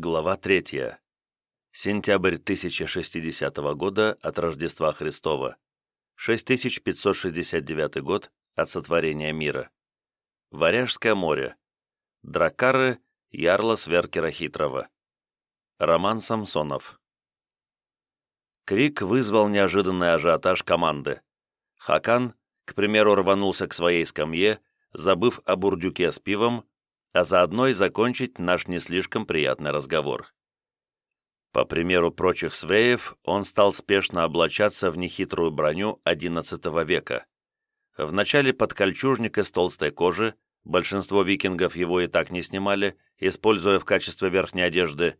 Глава 3. Сентябрь 1060 года от Рождества Христова. 6569 год от сотворения мира. Варяжское море. Дракары Ярла Сверкера Хитрого. Роман Самсонов. Крик вызвал неожиданный ажиотаж команды. Хакан, к примеру, рванулся к своей скамье, забыв о бурдюке с пивом, а заодно и закончить наш не слишком приятный разговор. По примеру прочих свеев, он стал спешно облачаться в нехитрую броню XI века. Вначале подкольчужник из толстой кожи, большинство викингов его и так не снимали, используя в качестве верхней одежды,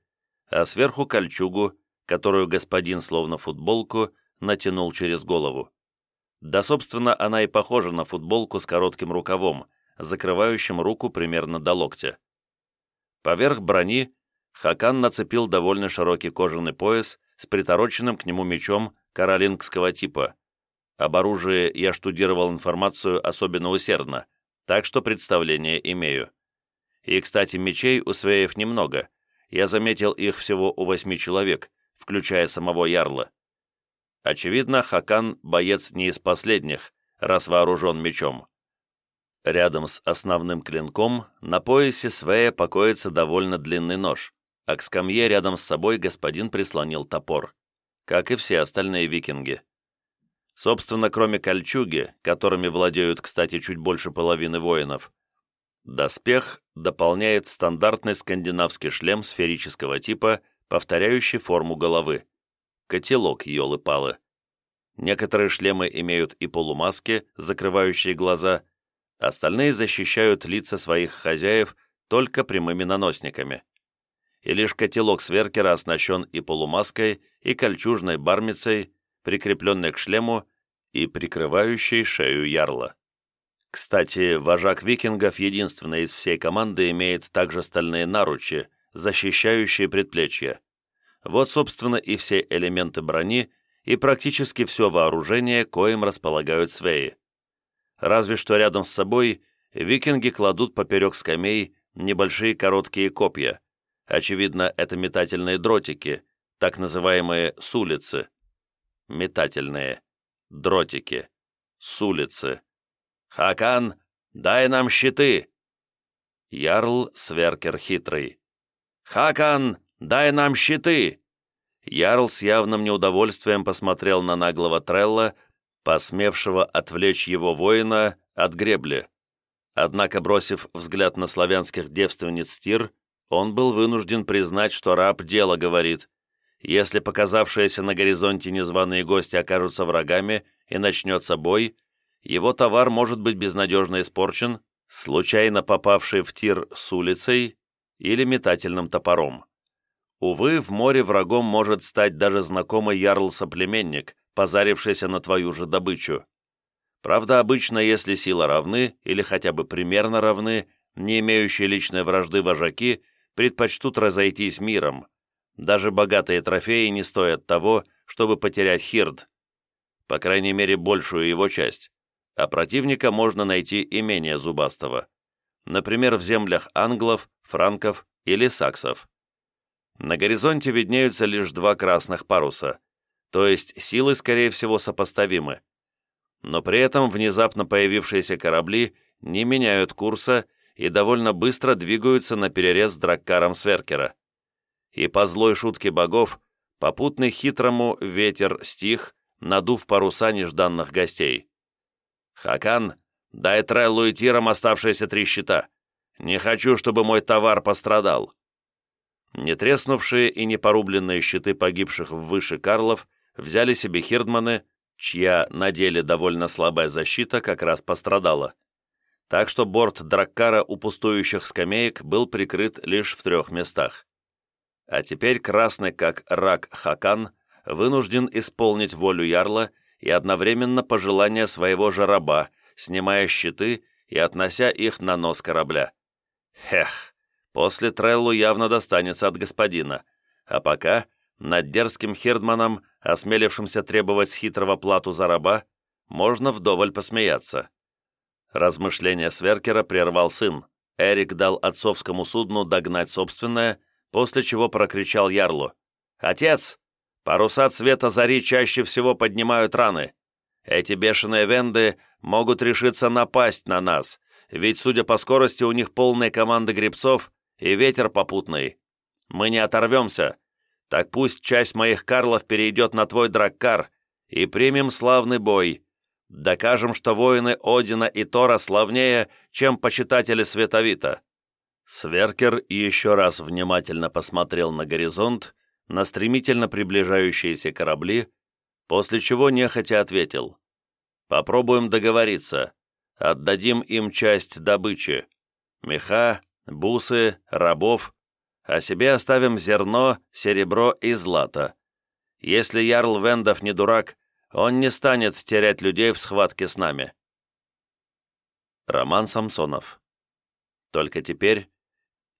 а сверху кольчугу, которую господин, словно футболку, натянул через голову. Да, собственно, она и похожа на футболку с коротким рукавом, закрывающим руку примерно до локтя. Поверх брони Хакан нацепил довольно широкий кожаный пояс с притороченным к нему мечом каролингского типа. Об оружии я штудировал информацию особенно усердно, так что представление имею. И, кстати, мечей у свеев немного. Я заметил их всего у восьми человек, включая самого Ярла. Очевидно, Хакан – боец не из последних, раз вооружен мечом. Рядом с основным клинком на поясе Свея покоится довольно длинный нож, а к скамье рядом с собой господин прислонил топор, как и все остальные викинги. Собственно, кроме кольчуги, которыми владеют, кстати, чуть больше половины воинов, доспех дополняет стандартный скандинавский шлем сферического типа, повторяющий форму головы. Котелок, елы-палы. Некоторые шлемы имеют и полумаски, закрывающие глаза – Остальные защищают лица своих хозяев только прямыми наносниками. И лишь котелок сверкера оснащен и полумаской, и кольчужной бармицей, прикрепленной к шлему и прикрывающей шею ярла. Кстати, вожак викингов единственный из всей команды имеет также стальные наручи, защищающие предплечья. Вот, собственно, и все элементы брони и практически все вооружение, коим располагают свеи разве что рядом с собой викинги кладут поперек скамей небольшие короткие копья. Очевидно, это метательные дротики, так называемые с улицы. Метательные. Дротики. С улицы. «Хакан, дай нам щиты!» Ярл Сверкер хитрый. «Хакан, дай нам щиты!» Ярл с явным неудовольствием посмотрел на наглого Трелла, посмевшего отвлечь его воина от гребли. Однако, бросив взгляд на славянских девственниц Тир, он был вынужден признать, что раб дело говорит. Если показавшиеся на горизонте незваные гости окажутся врагами и начнется бой, его товар может быть безнадежно испорчен, случайно попавший в тир с улицей или метательным топором. Увы, в море врагом может стать даже знакомый ярл-соплеменник, позарившийся на твою же добычу. Правда, обычно, если силы равны, или хотя бы примерно равны, не имеющие личной вражды вожаки предпочтут разойтись миром. Даже богатые трофеи не стоят того, чтобы потерять Хирд. По крайней мере, большую его часть. А противника можно найти и менее зубастого. Например, в землях англов, франков или саксов. На горизонте виднеются лишь два красных паруса то есть силы, скорее всего, сопоставимы. Но при этом внезапно появившиеся корабли не меняют курса и довольно быстро двигаются на перерез драккаром Сверкера. И по злой шутке богов, попутный хитрому ветер стих, надув паруса нежданных гостей. «Хакан, дай Треллу и Тирам оставшиеся три щита. Не хочу, чтобы мой товар пострадал». Не треснувшие и не порубленные щиты погибших выше Карлов взяли себе Хирдманы, чья на деле довольно слабая защита как раз пострадала. Так что борт Драккара у пустующих скамеек был прикрыт лишь в трех местах. А теперь красный, как рак Хакан, вынужден исполнить волю Ярла и одновременно пожелания своего же раба, снимая щиты и относя их на нос корабля. Хех, после Треллу явно достанется от господина, а пока над дерзким Хирдманом осмелившимся требовать с хитрого плату за раба, можно вдоволь посмеяться. Размышления Сверкера прервал сын. Эрик дал отцовскому судну догнать собственное, после чего прокричал Ярлу. «Отец! Паруса цвета зари чаще всего поднимают раны. Эти бешеные венды могут решиться напасть на нас, ведь, судя по скорости, у них полные команды гребцов и ветер попутный. Мы не оторвемся. Так пусть часть моих карлов перейдет на твой драккар, и примем славный бой. Докажем, что воины Одина и Тора славнее, чем почитатели Световита». Сверкер еще раз внимательно посмотрел на горизонт, на стремительно приближающиеся корабли, после чего нехотя ответил. «Попробуем договориться. Отдадим им часть добычи. Меха, бусы, рабов, а себе оставим зерно, серебро и злато. Если Ярл Вендов не дурак, он не станет терять людей в схватке с нами». Роман Самсонов. Только теперь,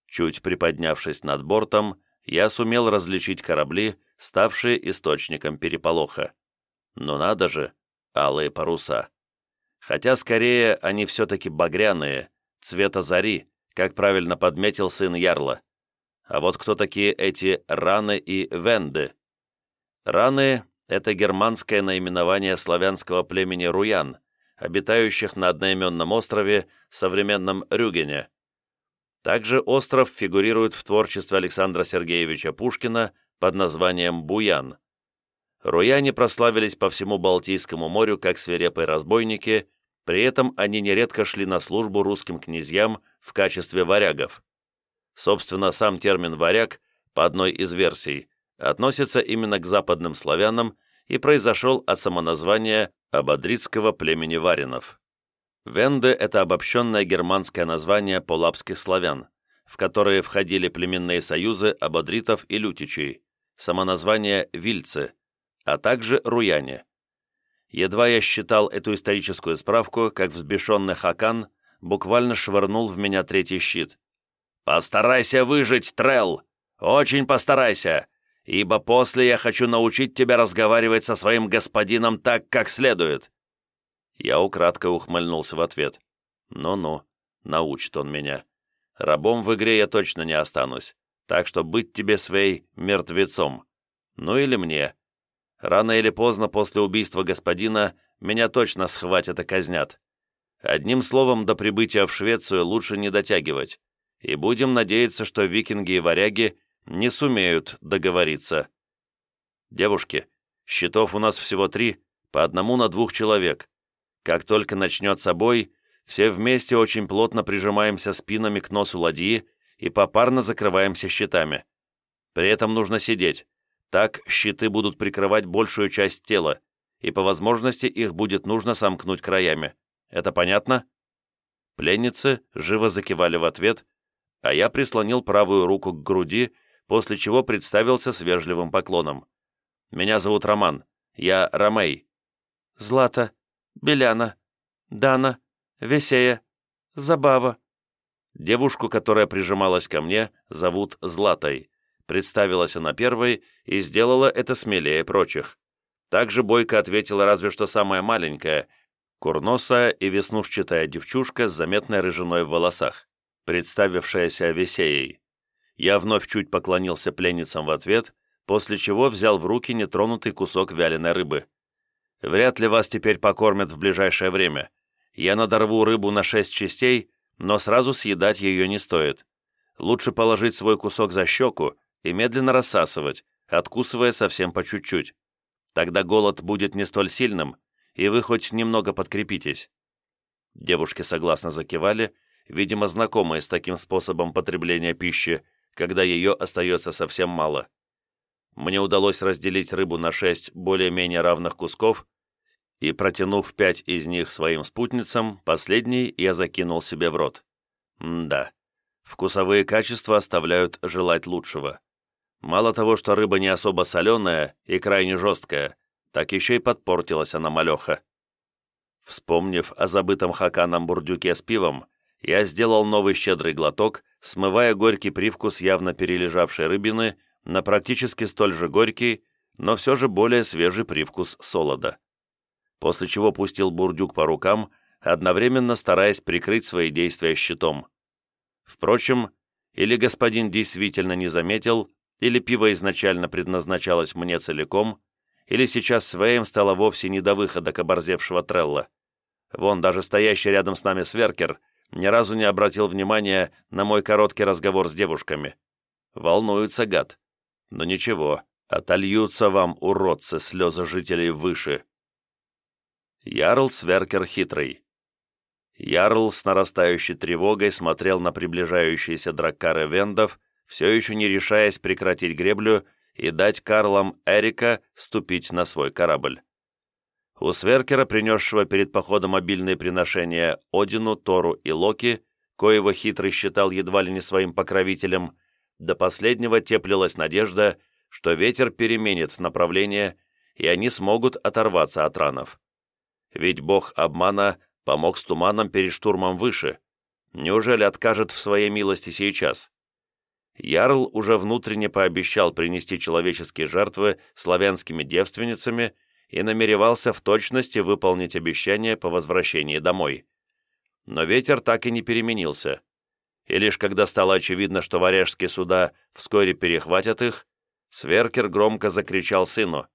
чуть приподнявшись над бортом, я сумел различить корабли, ставшие источником переполоха. Но надо же, алые паруса. Хотя скорее они все-таки багряные, цвета зари, как правильно подметил сын Ярла. А вот кто такие эти раны и венды? Раны — это германское наименование славянского племени руян, обитающих на одноименном острове, современном Рюгене. Также остров фигурирует в творчестве Александра Сергеевича Пушкина под названием Буян. Руяне прославились по всему Балтийскому морю как свирепые разбойники, при этом они нередко шли на службу русским князьям в качестве варягов. Собственно, сам термин «варяг» по одной из версий относится именно к западным славянам и произошел от самоназвания ободрицкого племени варинов. Венды – это обобщенное германское название полапских славян, в которые входили племенные союзы ободритов и лютичей, самоназвание вильцы, а также руяне. Едва я считал эту историческую справку, как взбешенный Хакан буквально швырнул в меня третий щит. «Постарайся выжить, Трелл! Очень постарайся! Ибо после я хочу научить тебя разговаривать со своим господином так, как следует!» Я украдкой ухмыльнулся в ответ. «Ну-ну, научит он меня. Рабом в игре я точно не останусь, так что быть тебе, Свей, мертвецом. Ну или мне, Рано или поздно после убийства господина меня точно схватят и казнят. Одним словом, до прибытия в Швецию лучше не дотягивать, и будем надеяться, что викинги и варяги не сумеют договориться. Девушки, щитов у нас всего три, по одному на двух человек. Как только начнется бой, все вместе очень плотно прижимаемся спинами к носу ладьи и попарно закрываемся щитами. При этом нужно сидеть, так щиты будут прикрывать большую часть тела, и по возможности их будет нужно сомкнуть краями. Это понятно?» Пленницы живо закивали в ответ, а я прислонил правую руку к груди, после чего представился с вежливым поклоном. «Меня зовут Роман. Я Ромей». «Злата, Беляна, Дана, Весея, Забава». Девушку, которая прижималась ко мне, зовут Златой. Представилась она первой и сделала это смелее прочих. Также Бойко ответила разве что самая маленькая, курносая и веснушчатая девчушка с заметной рыжиной в волосах, представившаяся Овесеей. Я вновь чуть поклонился пленницам в ответ, после чего взял в руки нетронутый кусок вяленой рыбы. «Вряд ли вас теперь покормят в ближайшее время. Я надорву рыбу на шесть частей, но сразу съедать ее не стоит. Лучше положить свой кусок за щеку и медленно рассасывать, откусывая совсем по чуть-чуть. Тогда голод будет не столь сильным, и вы хоть немного подкрепитесь». Девушки согласно закивали, видимо, знакомые с таким способом потребления пищи, когда ее остается совсем мало. Мне удалось разделить рыбу на шесть более-менее равных кусков, и, протянув пять из них своим спутницам, последний я закинул себе в рот. М да, вкусовые качества оставляют желать лучшего. Мало того, что рыба не особо соленая и крайне жесткая, так еще и подпортилась она малеха. Вспомнив о забытом Хаканом бурдюке с пивом, я сделал новый щедрый глоток, смывая горький привкус явно перележавшей рыбины на практически столь же горький, но все же более свежий привкус солода. После чего пустил бурдюк по рукам, одновременно стараясь прикрыть свои действия щитом. Впрочем, или господин действительно не заметил, или пиво изначально предназначалось мне целиком, или сейчас своим стало вовсе не до выхода к оборзевшего Трелла. Вон, даже стоящий рядом с нами Сверкер ни разу не обратил внимания на мой короткий разговор с девушками. Волнуется гад. Но ничего, отольются вам, уродцы, слезы жителей выше. Ярл Сверкер хитрый. Ярл с нарастающей тревогой смотрел на приближающиеся драккары вендов, все еще не решаясь прекратить греблю и дать Карлам Эрика ступить на свой корабль. У Сверкера, принесшего перед походом мобильные приношения Одину, Тору и Локи, коего хитрый считал едва ли не своим покровителем, до последнего теплилась надежда, что ветер переменит направление, и они смогут оторваться от ранов. Ведь бог обмана помог с туманом перед штурмом выше. Неужели откажет в своей милости сейчас? Ярл уже внутренне пообещал принести человеческие жертвы славянскими девственницами и намеревался в точности выполнить обещание по возвращении домой. Но ветер так и не переменился. И лишь когда стало очевидно, что варяжские суда вскоре перехватят их, Сверкер громко закричал сыну.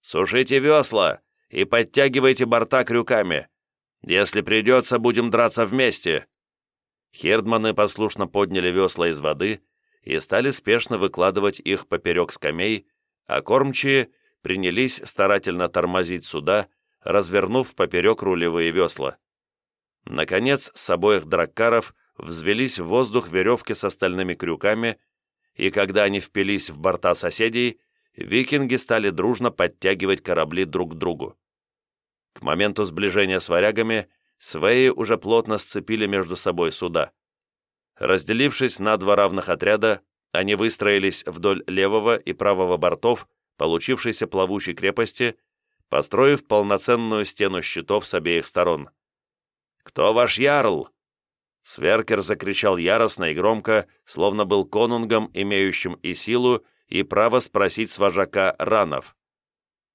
«Сушите весла и подтягивайте борта крюками. Если придется, будем драться вместе». Хердманы послушно подняли весла из воды и стали спешно выкладывать их поперек скамей, а кормчие принялись старательно тормозить суда, развернув поперек рулевые весла. Наконец, с обоих драккаров взвелись в воздух веревки с остальными крюками, и когда они впились в борта соседей, викинги стали дружно подтягивать корабли друг к другу. К моменту сближения с варягами свеи уже плотно сцепили между собой суда. Разделившись на два равных отряда, они выстроились вдоль левого и правого бортов получившейся плавучей крепости, построив полноценную стену щитов с обеих сторон. «Кто ваш ярл?» Сверкер закричал яростно и громко, словно был конунгом, имеющим и силу, и право спросить с вожака ранов.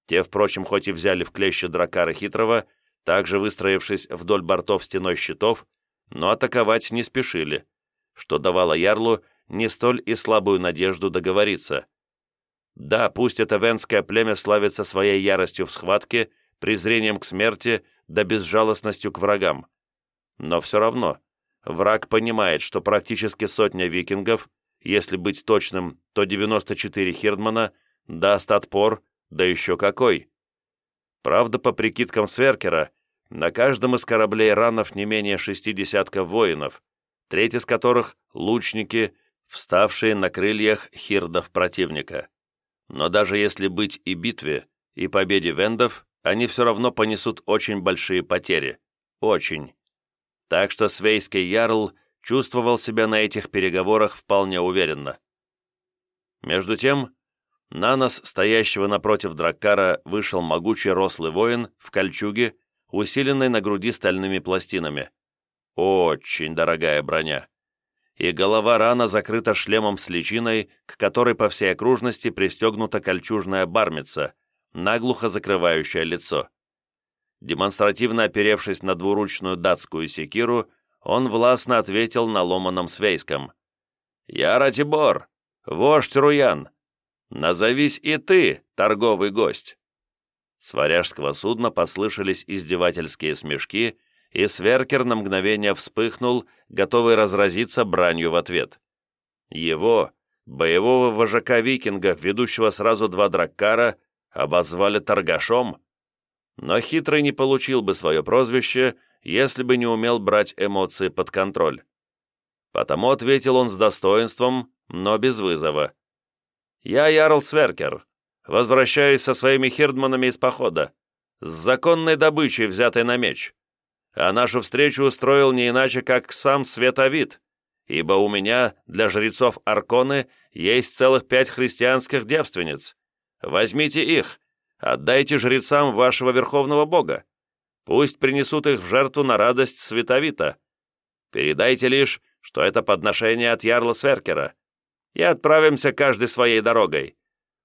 Те, впрочем, хоть и взяли в клещи дракара хитрого, также выстроившись вдоль бортов стеной щитов, но атаковать не спешили, что давало ярлу не столь и слабую надежду договориться. Да, пусть это венское племя славится своей яростью в схватке, презрением к смерти да безжалостностью к врагам. Но все равно, враг понимает, что практически сотня викингов, если быть точным, то 94 Хирдмана, даст отпор, да еще какой. Правда, по прикидкам Сверкера, на каждом из кораблей ранов не менее шести десятков воинов, треть из которых — лучники, вставшие на крыльях хирдов противника. Но даже если быть и битве, и победе вендов, они все равно понесут очень большие потери. Очень. Так что свейский ярл чувствовал себя на этих переговорах вполне уверенно. Между тем, на нас, стоящего напротив Драккара, вышел могучий рослый воин в кольчуге, усиленной на груди стальными пластинами. Очень дорогая броня и голова рана закрыта шлемом с личиной, к которой по всей окружности пристегнута кольчужная бармица, наглухо закрывающая лицо. Демонстративно оперевшись на двуручную датскую секиру, он властно ответил на ломаном свейском. «Я Ратибор, вождь Руян. Назовись и ты, торговый гость». С варяжского судна послышались издевательские смешки, и Сверкер на мгновение вспыхнул, готовый разразиться бранью в ответ. Его, боевого вожака викингов, ведущего сразу два драккара, обозвали торгашом. Но хитрый не получил бы свое прозвище, если бы не умел брать эмоции под контроль. Потому ответил он с достоинством, но без вызова. «Я Ярл Сверкер. Возвращаюсь со своими хирдманами из похода. С законной добычей, взятой на меч а нашу встречу устроил не иначе, как сам Световид, ибо у меня для жрецов Арконы есть целых пять христианских девственниц. Возьмите их, отдайте жрецам вашего верховного бога. Пусть принесут их в жертву на радость Световита. Передайте лишь, что это подношение от Ярла Сверкера, и отправимся каждой своей дорогой.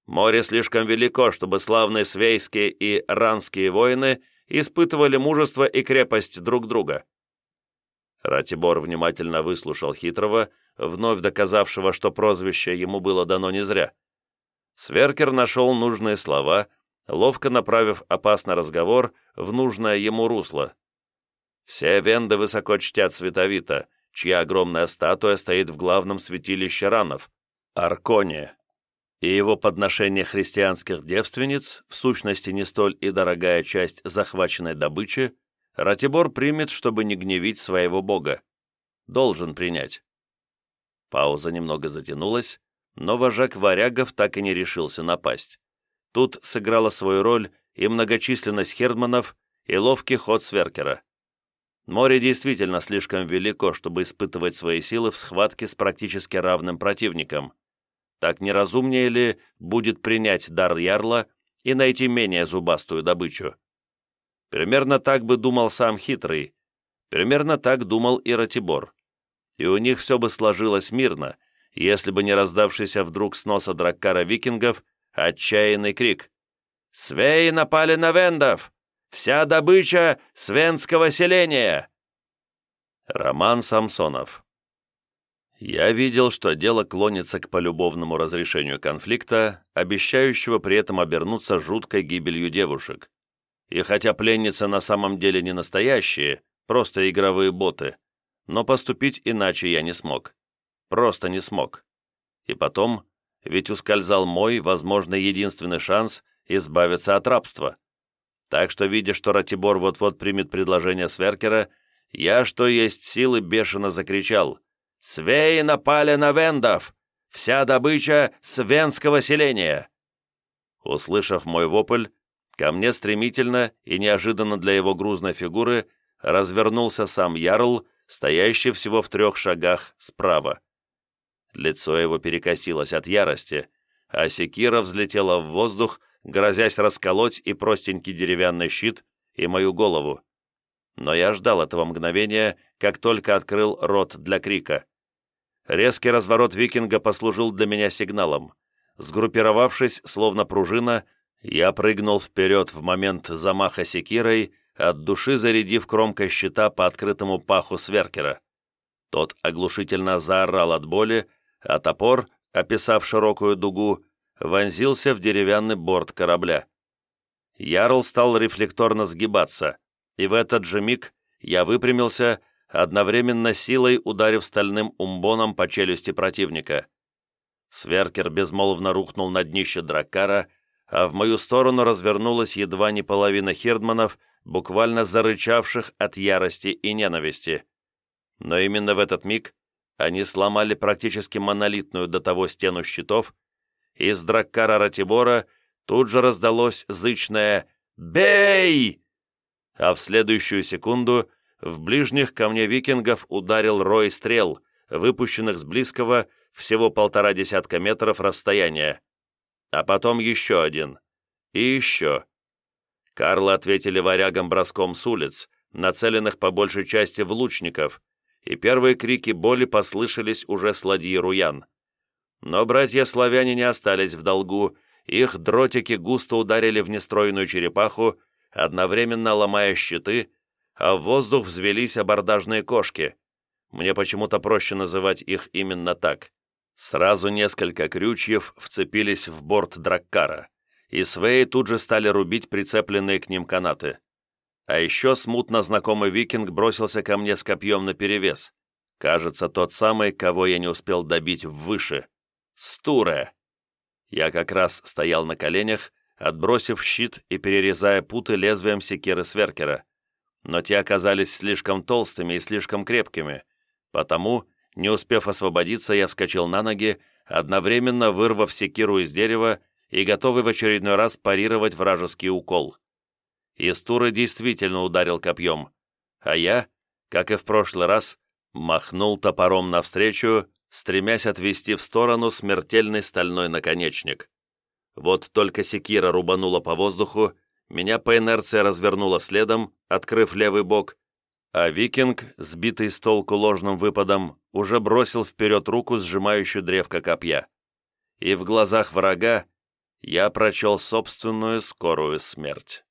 Море слишком велико, чтобы славные свейские и ранские воины испытывали мужество и крепость друг друга. Ратибор внимательно выслушал хитрого, вновь доказавшего, что прозвище ему было дано не зря. Сверкер нашел нужные слова, ловко направив опасный разговор в нужное ему русло. Все венды высоко чтят Световита, чья огромная статуя стоит в главном святилище ранов – Арконе. И его подношение христианских девственниц, в сущности не столь и дорогая часть захваченной добычи, Ратибор примет, чтобы не гневить своего бога. Должен принять. Пауза немного затянулась, но вожак варягов так и не решился напасть. Тут сыграла свою роль и многочисленность хердманов, и ловкий ход Сверкера. Море действительно слишком велико, чтобы испытывать свои силы в схватке с практически равным противником. Так неразумнее ли будет принять дар Ярла и найти менее зубастую добычу? Примерно так бы думал сам Хитрый. Примерно так думал и Ратибор. И у них все бы сложилось мирно, если бы не раздавшийся вдруг с носа драккара викингов отчаянный крик. «Свеи напали на вендов! Вся добыча свенского селения!» Роман Самсонов Я видел, что дело клонится к полюбовному разрешению конфликта, обещающего при этом обернуться жуткой гибелью девушек. И хотя пленницы на самом деле не настоящие, просто игровые боты, но поступить иначе я не смог. Просто не смог. И потом, ведь ускользал мой, возможно, единственный шанс избавиться от рабства. Так что, видя, что Ратибор вот-вот примет предложение Сверкера, я, что есть силы, бешено закричал «Свеи напали на вендов! Вся добыча свенского селения!» Услышав мой вопль, Ко мне стремительно и неожиданно для его грузной фигуры развернулся сам Ярл, стоящий всего в трех шагах справа. Лицо его перекосилось от ярости, а секира взлетела в воздух, грозясь расколоть и простенький деревянный щит, и мою голову. Но я ждал этого мгновения, как только открыл рот для крика. Резкий разворот викинга послужил для меня сигналом. Сгруппировавшись, словно пружина, я прыгнул вперед в момент замаха секирой, от души зарядив кромкой щита по открытому паху сверкера. Тот оглушительно заорал от боли, а топор, описав широкую дугу, вонзился в деревянный борт корабля. Ярл стал рефлекторно сгибаться, и в этот же миг я выпрямился, одновременно силой ударив стальным умбоном по челюсти противника. Сверкер безмолвно рухнул на днище дракара, а в мою сторону развернулась едва не половина хирдманов, буквально зарычавших от ярости и ненависти. Но именно в этот миг они сломали практически монолитную до того стену щитов, и из драккара Ратибора тут же раздалось зычное «Бей!», а в следующую секунду в ближних ко мне викингов ударил рой стрел, выпущенных с близкого всего полтора десятка метров расстояния а потом еще один. И еще. Карлы ответили варягам броском с улиц, нацеленных по большей части в лучников, и первые крики боли послышались уже с ладьи Руян. Но братья-славяне не остались в долгу, их дротики густо ударили в нестроенную черепаху, одновременно ломая щиты, а в воздух взвелись абордажные кошки. Мне почему-то проще называть их именно так. Сразу несколько крючьев вцепились в борт Драккара, и Свеи тут же стали рубить прицепленные к ним канаты. А еще смутно знакомый викинг бросился ко мне с копьем наперевес. Кажется, тот самый, кого я не успел добить выше. Стуре! Я как раз стоял на коленях, отбросив щит и перерезая путы лезвием секиры Сверкера. Но те оказались слишком толстыми и слишком крепкими, потому не успев освободиться, я вскочил на ноги, одновременно вырвав секиру из дерева и готовый в очередной раз парировать вражеский укол. Истура действительно ударил копьем, а я, как и в прошлый раз, махнул топором навстречу, стремясь отвести в сторону смертельный стальной наконечник. Вот только секира рубанула по воздуху, меня по инерции развернуло следом, открыв левый бок, а викинг, сбитый с толку ложным выпадом, уже бросил вперед руку, сжимающую древко копья. И в глазах врага я прочел собственную скорую смерть.